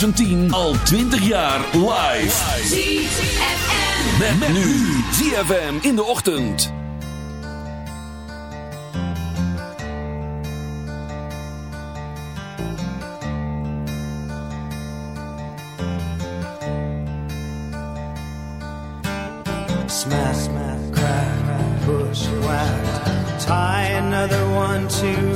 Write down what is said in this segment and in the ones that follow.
2010 al 20 jaar live. ZFM. Met, met nu. ZFM in de ochtend. Smash, smash, crack, push, whack. Tie another one to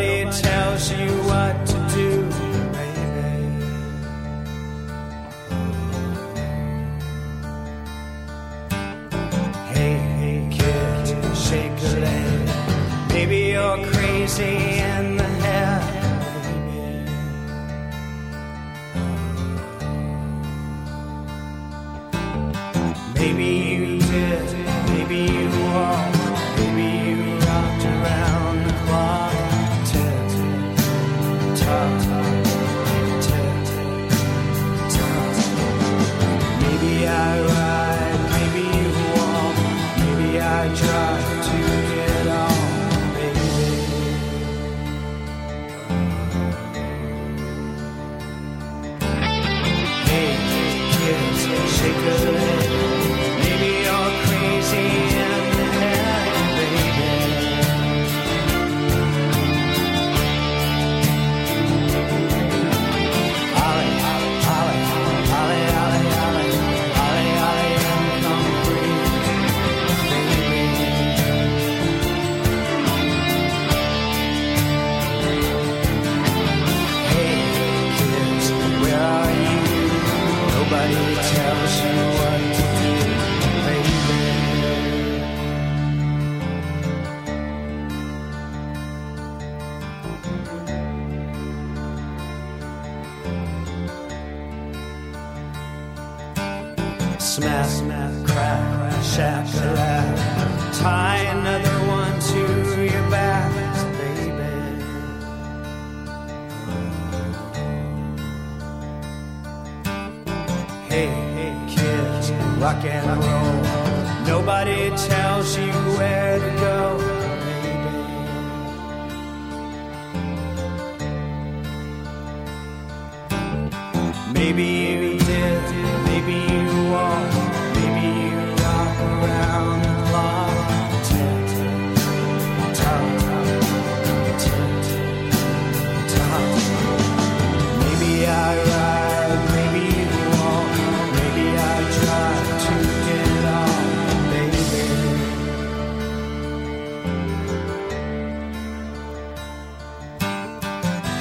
Nobody tells you what to do, baby. Hey, hey, kid, shake a leg. Maybe you're crazy.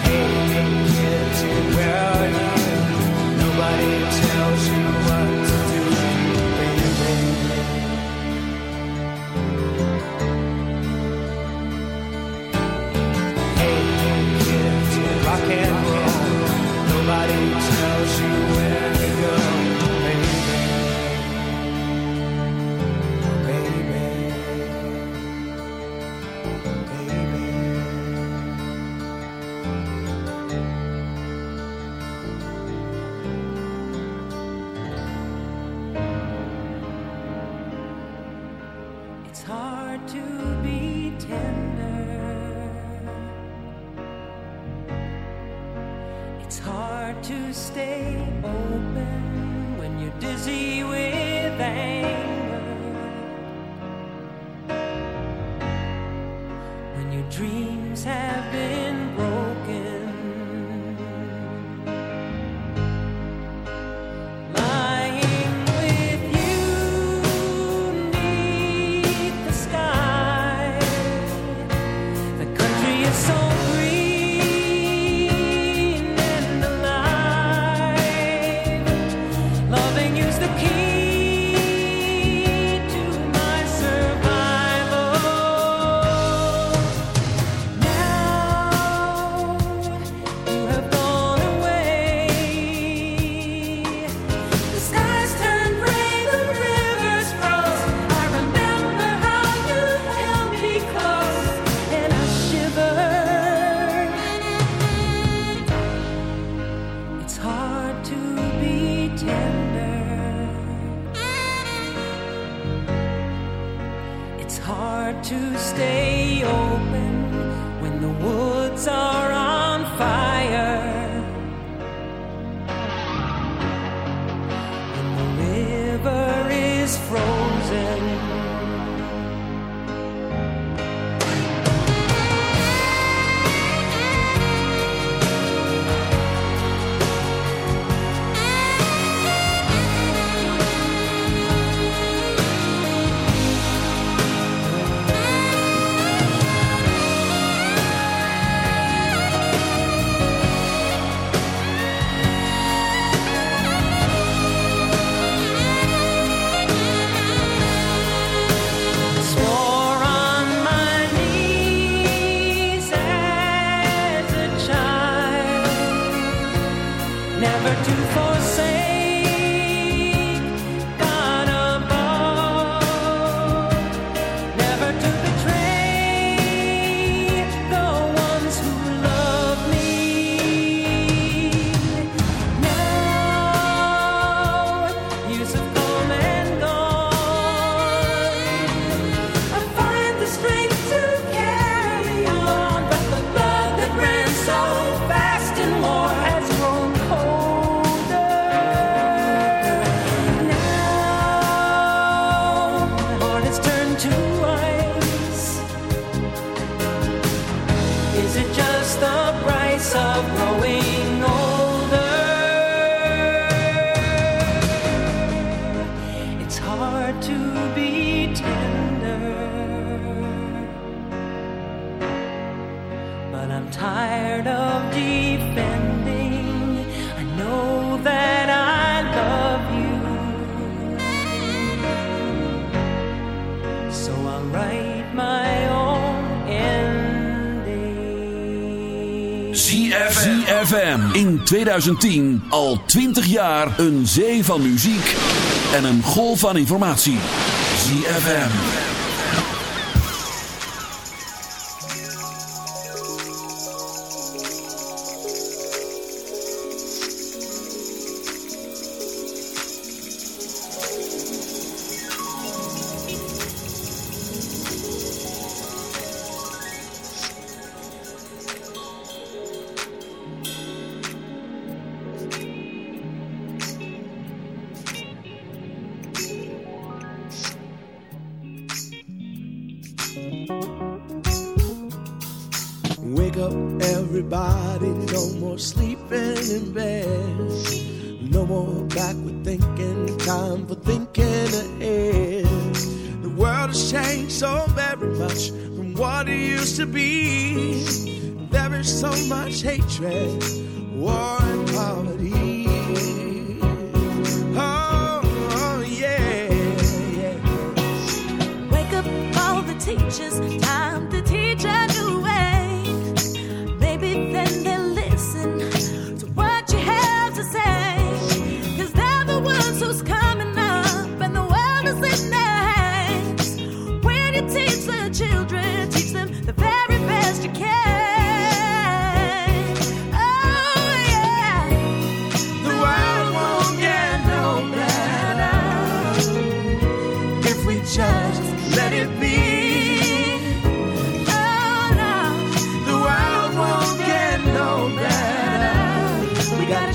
Hey, kids, where are you? Nobody to stay open when the woods are. Tired of defending. I know that I love you. So I'll write my own ending. ZFM. In 2010 al 20 jaar een zee van muziek en een golf van informatie. ZFM.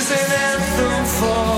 is an anthem for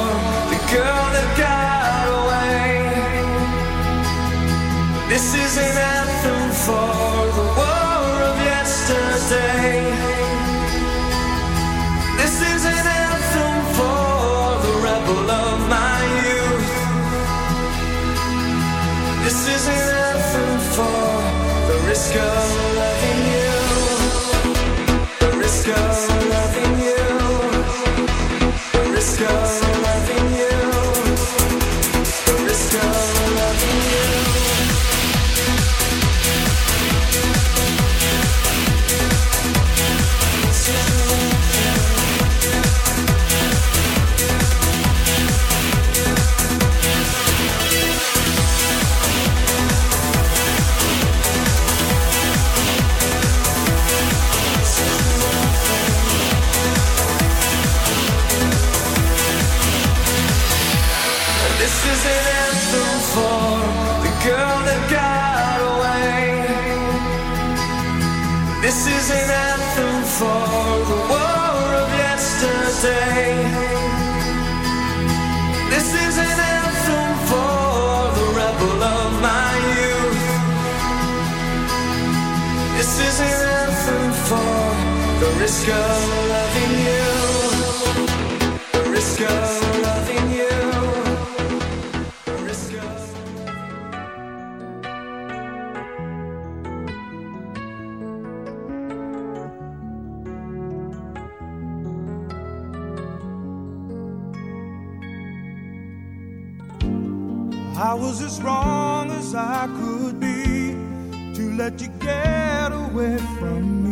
risk of loving you, risk of loving you. I was as wrong as I could be to let you get away from me.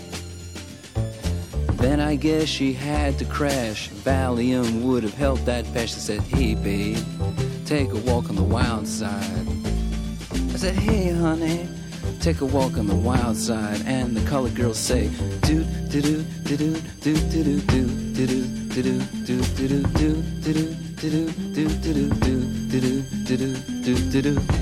Then I guess she had to crash. Valium would have helped that patch. I said, Hey, babe, take a walk on the wild side. I said, Hey, honey, take a walk on the wild side. And the colored girls say, Do, do, do, do, do, do, do, do, do, do, do, do, do, do, do, do, do. Do do do do do do do do do do do do. Turn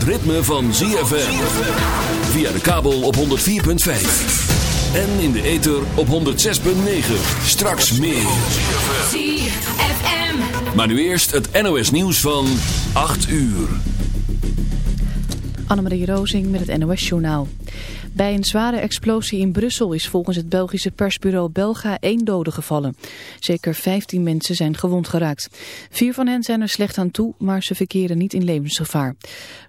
het ritme van ZFM. Via de kabel op 104.5. En in de ether op 106.9. Straks meer. ZFM. Maar nu eerst het NOS nieuws van 8 uur. Annemarie Rozing met het NOS Journaal. Bij een zware explosie in Brussel is volgens het Belgische persbureau Belga één dode gevallen. Zeker 15 mensen zijn gewond geraakt. Vier van hen zijn er slecht aan toe, maar ze verkeren niet in levensgevaar.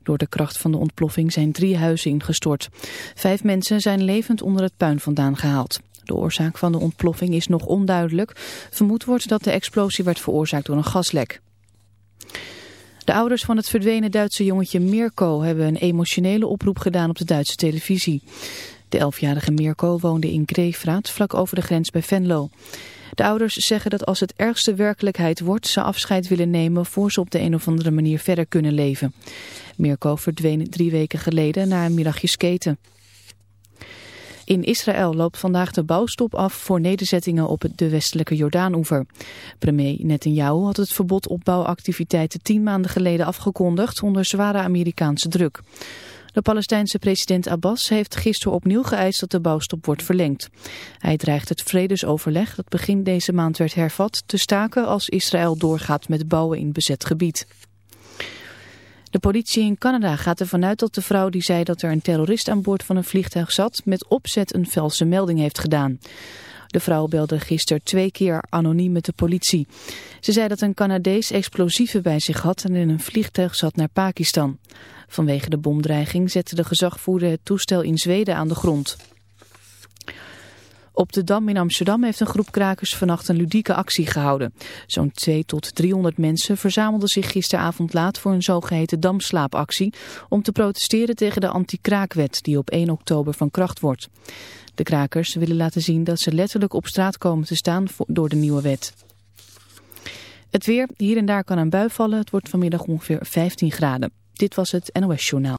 Door de kracht van de ontploffing zijn drie huizen ingestort. Vijf mensen zijn levend onder het puin vandaan gehaald. De oorzaak van de ontploffing is nog onduidelijk. Vermoed wordt dat de explosie werd veroorzaakt door een gaslek. De ouders van het verdwenen Duitse jongetje Mirko hebben een emotionele oproep gedaan op de Duitse televisie. De elfjarige Mirko woonde in Greefraat, vlak over de grens bij Venlo. De ouders zeggen dat als het ergste werkelijkheid wordt, ze afscheid willen nemen voor ze op de een of andere manier verder kunnen leven. Mirko verdween drie weken geleden na een middagje skaten. In Israël loopt vandaag de bouwstop af voor nederzettingen op de westelijke Jordaanoever. Premier Netanyahu had het verbod op bouwactiviteiten tien maanden geleden afgekondigd onder zware Amerikaanse druk. De Palestijnse president Abbas heeft gisteren opnieuw geëist dat de bouwstop wordt verlengd. Hij dreigt het vredesoverleg dat begin deze maand werd hervat te staken als Israël doorgaat met bouwen in bezet gebied. De politie in Canada gaat ervan uit dat de vrouw die zei dat er een terrorist aan boord van een vliegtuig zat met opzet een valse melding heeft gedaan. De vrouw belde gisteren twee keer anoniem met de politie. Ze zei dat een Canadees explosieven bij zich had en in een vliegtuig zat naar Pakistan. Vanwege de bomdreiging zette de gezagvoerder het toestel in Zweden aan de grond. Op de Dam in Amsterdam heeft een groep krakers vannacht een ludieke actie gehouden. Zo'n 2 tot 300 mensen verzamelden zich gisteravond laat voor een zogeheten damslaapactie... om te protesteren tegen de anti-kraakwet die op 1 oktober van kracht wordt. De krakers willen laten zien dat ze letterlijk op straat komen te staan door de nieuwe wet. Het weer, hier en daar kan een bui vallen. Het wordt vanmiddag ongeveer 15 graden. Dit was het NOS Journaal.